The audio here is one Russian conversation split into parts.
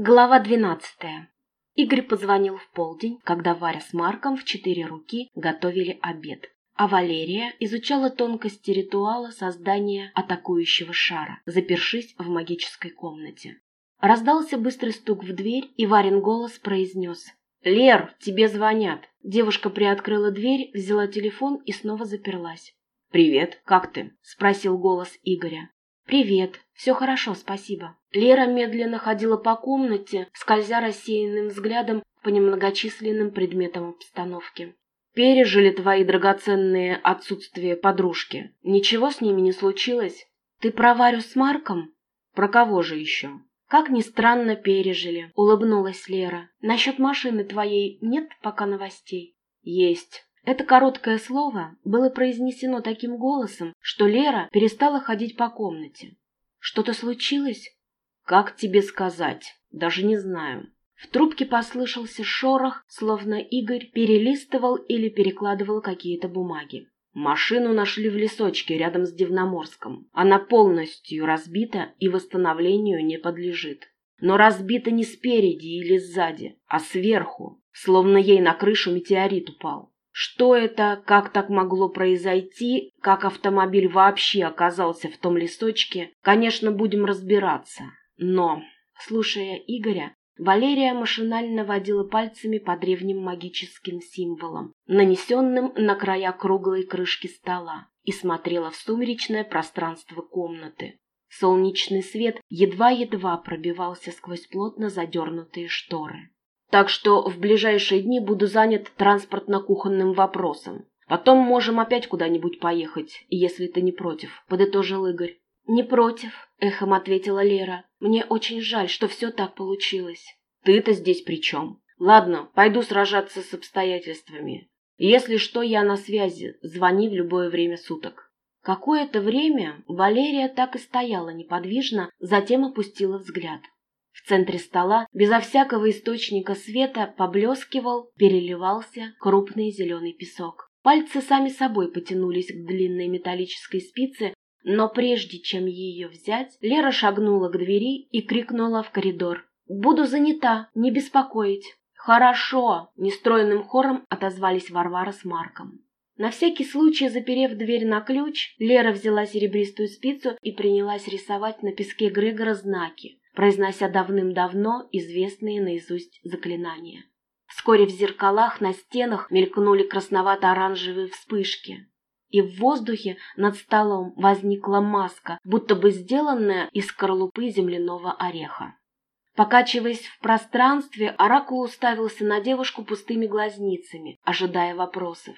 Глава двенадцатая. Игорь позвонил в полдень, когда Варя с Марком в четыре руки готовили обед, а Валерия изучала тонкости ритуала создания атакующего шара, запершись в магической комнате. Раздался быстрый стук в дверь, и Варин голос произнес «Лер, тебе звонят». Девушка приоткрыла дверь, взяла телефон и снова заперлась. «Привет, как ты?» – спросил голос Игоря. «Привет. Все хорошо, спасибо». Лера медленно ходила по комнате, скользя рассеянным взглядом по немногочисленным предметам обстановки. «Пережили твои драгоценные отсутствия подружки. Ничего с ними не случилось? Ты про Варю с Марком? Про кого же еще?» «Как ни странно, пережили», — улыбнулась Лера. «Насчет машины твоей нет пока новостей?» «Есть. Это короткое слово было произнесено таким голосом, что Лера перестала ходить по комнате. «Что-то случилось?» «Как тебе сказать? Даже не знаю». В трубке послышался шорох, словно Игорь перелистывал или перекладывал какие-то бумаги. Машину нашли в лесочке рядом с Дивноморском. Она полностью разбита и восстановлению не подлежит. Но разбита не спереди или сзади, а сверху, словно ей на крышу метеорит упал. Что это, как так могло произойти, как автомобиль вообще оказался в том лесочке, конечно, будем разбираться. Но, слушая Игоря, Валерия машинально водила пальцами по древним магическим символам, нанесенным на края круглой крышки стола, и смотрела в сумеречное пространство комнаты. Солнечный свет едва-едва пробивался сквозь плотно задернутые шторы. Так что в ближайшие дни буду занят транспортно-кухонным вопросом. Потом можем опять куда-нибудь поехать, если ты не против», — подытожил Игорь. «Не против», — эхом ответила Лера. «Мне очень жаль, что все так получилось». «Ты-то здесь при чем? Ладно, пойду сражаться с обстоятельствами. Если что, я на связи. Звони в любое время суток». Какое-то время Валерия так и стояла неподвижно, затем опустила взгляд. В центре стола, безо всякого источника света, поблескивал, переливался крупный зеленый песок. Пальцы сами собой потянулись к длинной металлической спице, но прежде чем ее взять, Лера шагнула к двери и крикнула в коридор. «Буду занята, не беспокоить». «Хорошо!» – нестроенным хором отозвались Варвара с Марком. На всякий случай, заперев дверь на ключ, Лера взяла серебристую спицу и принялась рисовать на песке Грегора знаки произнося давным-давно известные наизусть заклинания. Вскоре в зеркалах на стенах мелькнули красновато-оранжевые вспышки. И в воздухе над столом возникла маска, будто бы сделанная из скорлупы земляного ореха. Покачиваясь в пространстве, Оракул уставился на девушку пустыми глазницами, ожидая вопросов.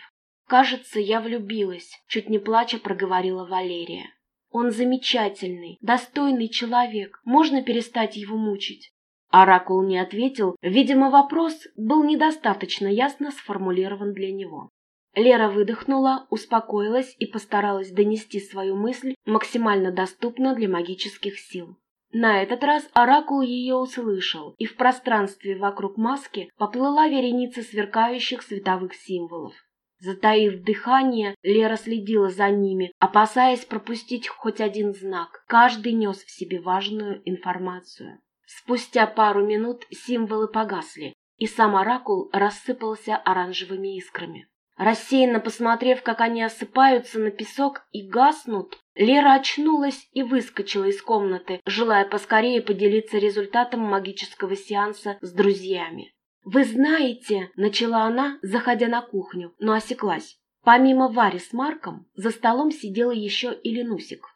«Кажется, я влюбилась», — чуть не плача проговорила Валерия. Он замечательный, достойный человек. Можно перестать его мучить?» Оракул не ответил. Видимо, вопрос был недостаточно ясно сформулирован для него. Лера выдохнула, успокоилась и постаралась донести свою мысль максимально доступно для магических сил. На этот раз Оракул ее услышал, и в пространстве вокруг маски поплыла вереница сверкающих световых символов. Затаив дыхание, Лера следила за ними, опасаясь пропустить хоть один знак. Каждый нес в себе важную информацию. Спустя пару минут символы погасли, и сам оракул рассыпался оранжевыми искрами. Рассеянно посмотрев, как они осыпаются на песок и гаснут, Лера очнулась и выскочила из комнаты, желая поскорее поделиться результатом магического сеанса с друзьями. «Вы знаете», — начала она, заходя на кухню, но осеклась. Помимо Вари с Марком, за столом сидела еще и Ленусик.